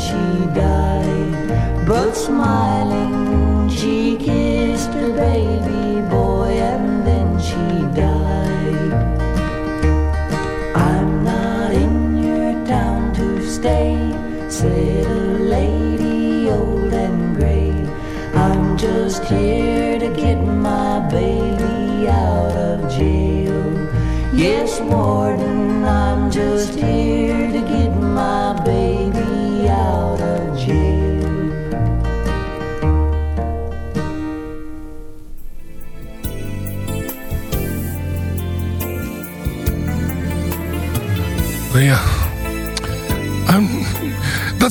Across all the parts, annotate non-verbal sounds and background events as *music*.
she died. But smiling,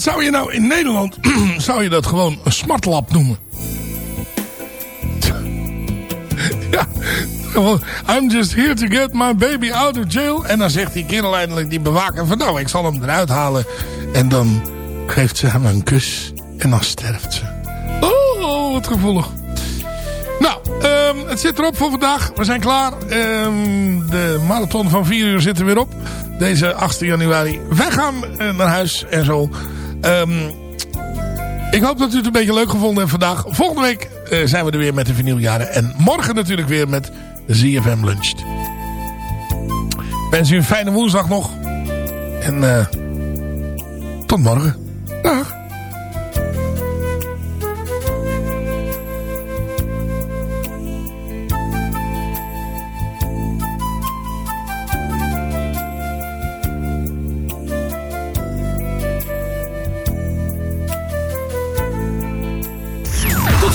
zou je nou in Nederland *clears throat* zou je dat gewoon een smartlap noemen. *laughs* ja. I'm just here to get my baby out of jail. En dan zegt die kerel eindelijk die bewaker van nou ik zal hem eruit halen. En dan geeft ze hem een kus. En dan sterft ze. Oh, wat gevoelig. Nou, ehm, het zit erop voor vandaag. We zijn klaar. Ehm, de marathon van 4 uur zit er weer op. Deze 8 januari. Wij gaan eh, naar huis en zo. Ehm, ik hoop dat u het een beetje leuk gevonden hebt vandaag. Volgende week eh, zijn we er weer met de vinyljaren. En morgen natuurlijk weer met ZFM Lunch. Wens u een fijne woensdag nog. En eh, tot morgen. Dag.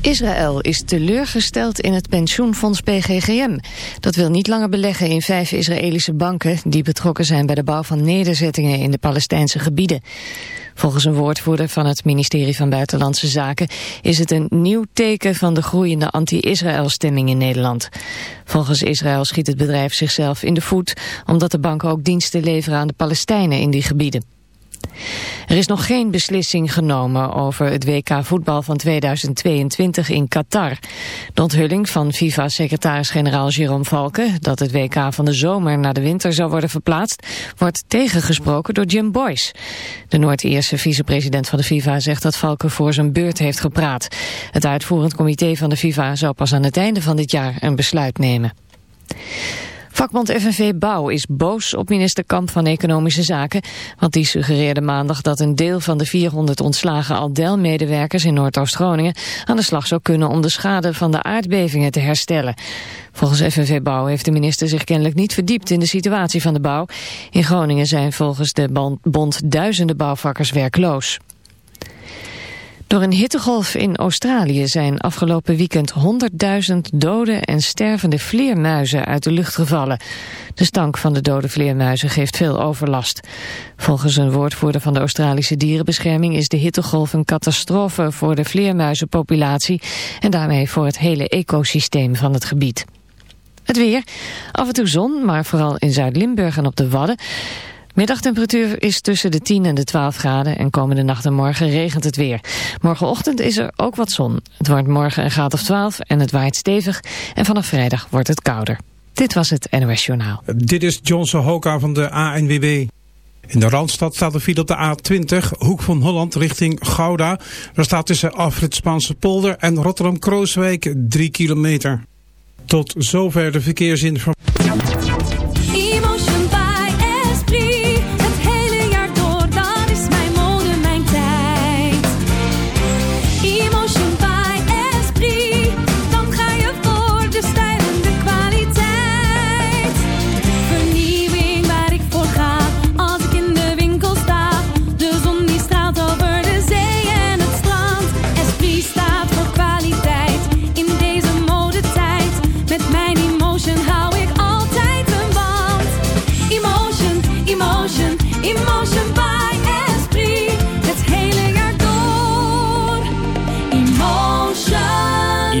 Israël is teleurgesteld in het pensioenfonds PGGM. Dat wil niet langer beleggen in vijf Israëlische banken... die betrokken zijn bij de bouw van nederzettingen in de Palestijnse gebieden. Volgens een woordvoerder van het ministerie van Buitenlandse Zaken... is het een nieuw teken van de groeiende anti-Israël-stemming in Nederland. Volgens Israël schiet het bedrijf zichzelf in de voet... omdat de banken ook diensten leveren aan de Palestijnen in die gebieden. Er is nog geen beslissing genomen over het WK voetbal van 2022 in Qatar. De onthulling van FIFA-secretaris-generaal Jerome Valken... dat het WK van de zomer naar de winter zou worden verplaatst... wordt tegengesproken door Jim Boyce. De Noord-Ierse vicepresident van de FIFA zegt dat Valken voor zijn beurt heeft gepraat. Het uitvoerend comité van de FIFA zou pas aan het einde van dit jaar een besluit nemen. Vakbond FNV Bouw is boos op minister Kamp van Economische Zaken, want die suggereerde maandag dat een deel van de 400 ontslagen Aldel-medewerkers in Noordoost-Groningen aan de slag zou kunnen om de schade van de aardbevingen te herstellen. Volgens FNV Bouw heeft de minister zich kennelijk niet verdiept in de situatie van de bouw. In Groningen zijn volgens de bond duizenden bouwvakkers werkloos. Door een hittegolf in Australië zijn afgelopen weekend 100.000 dode en stervende vleermuizen uit de lucht gevallen. De stank van de dode vleermuizen geeft veel overlast. Volgens een woordvoerder van de Australische dierenbescherming is de hittegolf een catastrofe voor de vleermuizenpopulatie en daarmee voor het hele ecosysteem van het gebied. Het weer. Af en toe zon, maar vooral in Zuid-Limburg en op de Wadden. Middagtemperatuur is tussen de 10 en de 12 graden en komende nacht en morgen regent het weer. Morgenochtend is er ook wat zon. Het wordt morgen een graad of 12 en het waait stevig en vanaf vrijdag wordt het kouder. Dit was het NOS Journaal. Dit is Johnson Hoka van de ANWB. In de Randstad staat de file op de A20, hoek van Holland richting Gouda. Daar staat tussen Afrit Spaanse polder en Rotterdam-Krooswijk 3 kilometer. Tot zover de verkeersinformatie.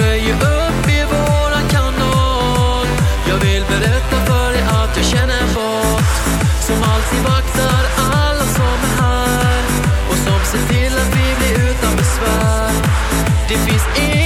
Röjer upp i våran kanal Jag vill berätta för dig att jag känner en båt Som alltid vaktar alla som är här. Och som ser till att vi blir utan besvär. Det finns ingen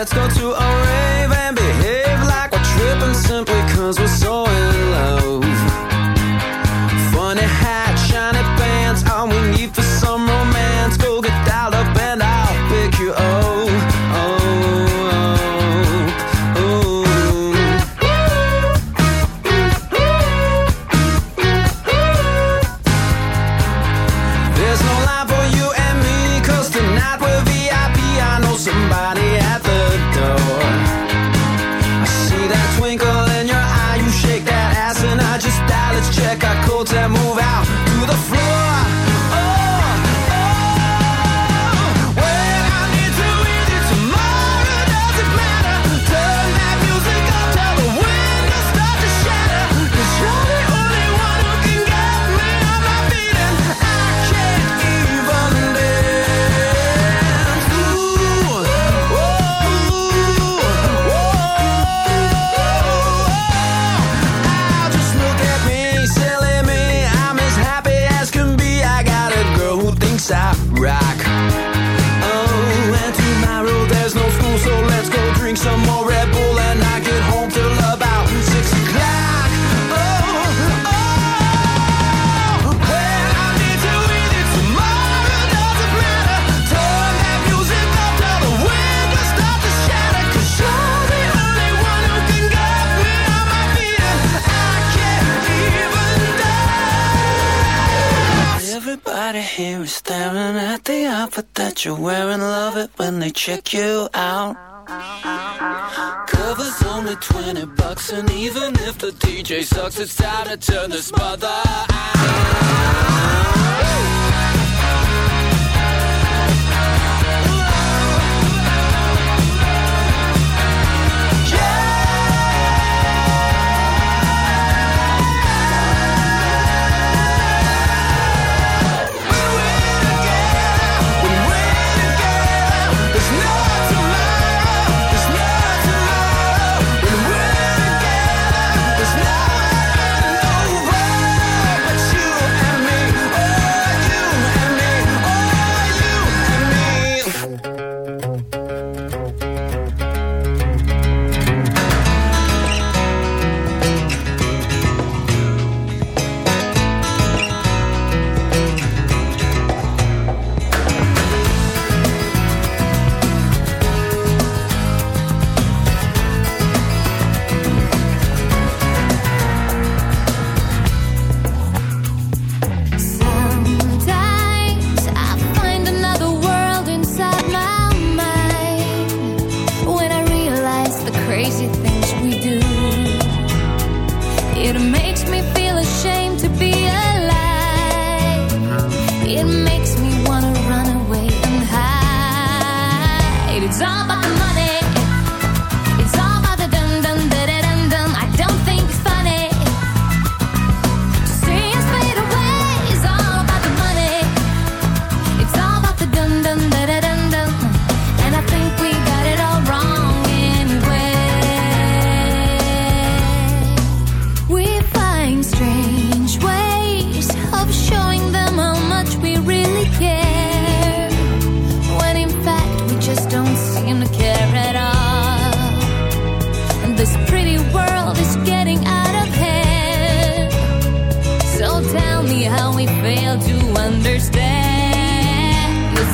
Let's go to a rave and behave like we're tripping simply cause we're so check you out. Cover's only 20 bucks, and even if the DJ sucks, it's time to turn the spotlight out.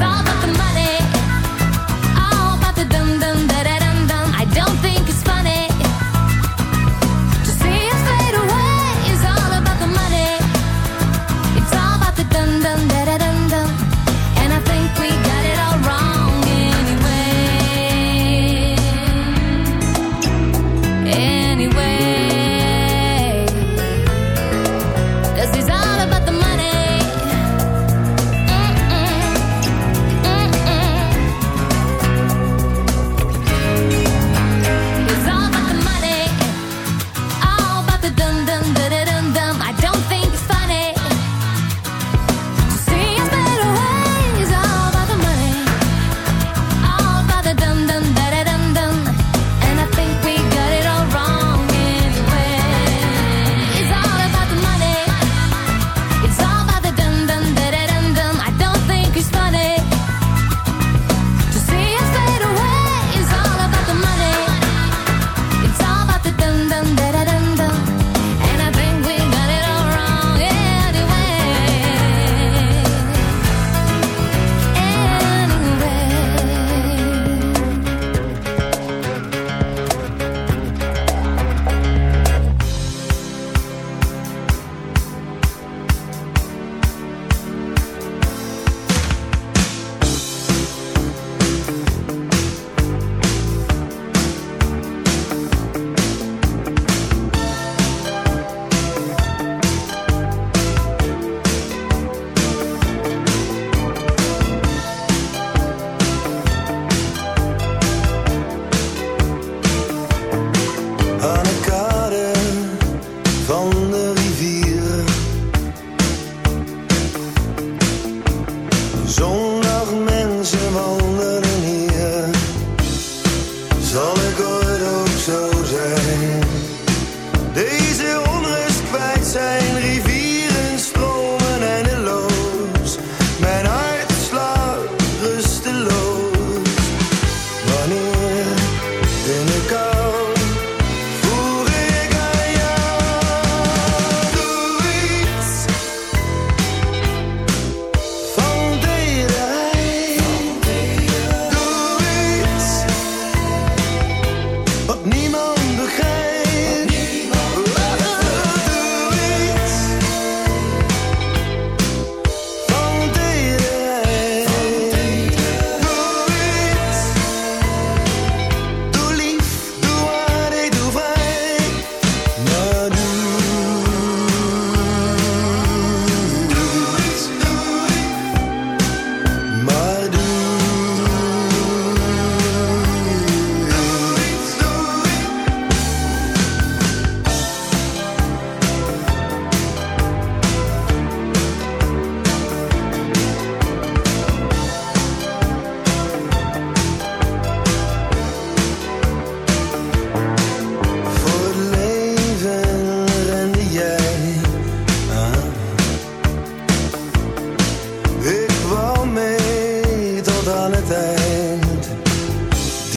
all the